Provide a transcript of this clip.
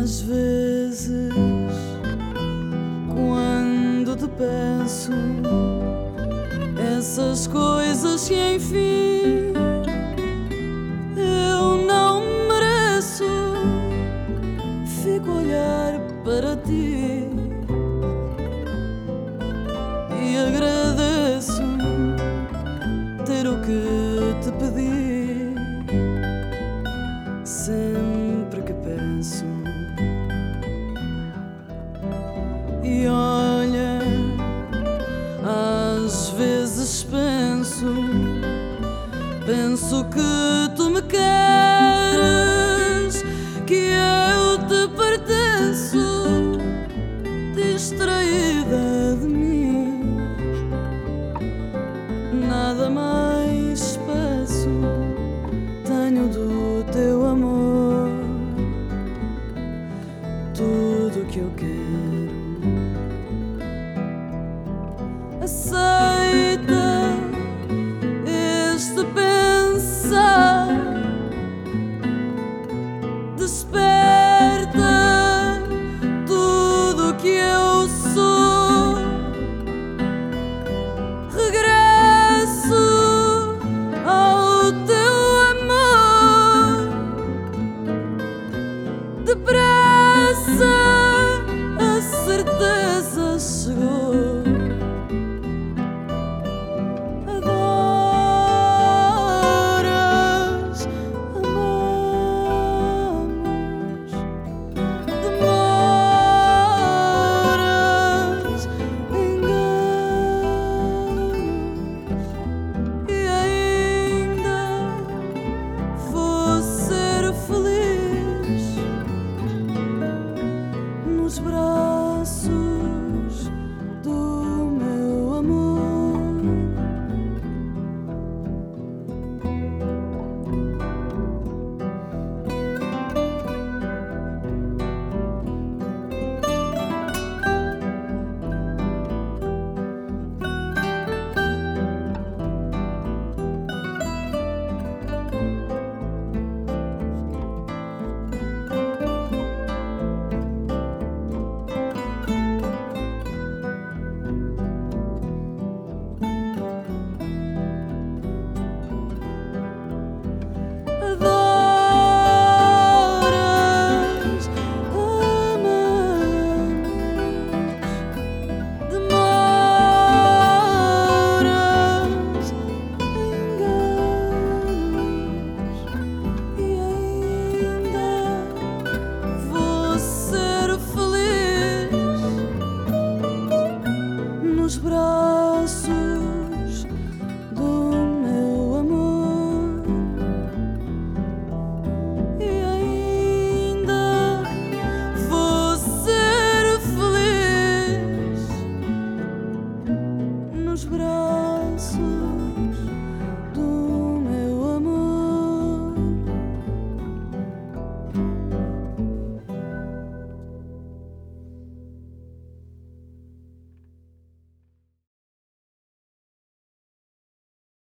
Às vezes, quando te penso, essas coisas que enfim eu não mereço, fico a olhar para ti e agradeço ter o que o que tu me queres, que eu te pertenço, distraída de mim. Nada mais peço, tenho do teu amor tudo que eu quero. Jesus school.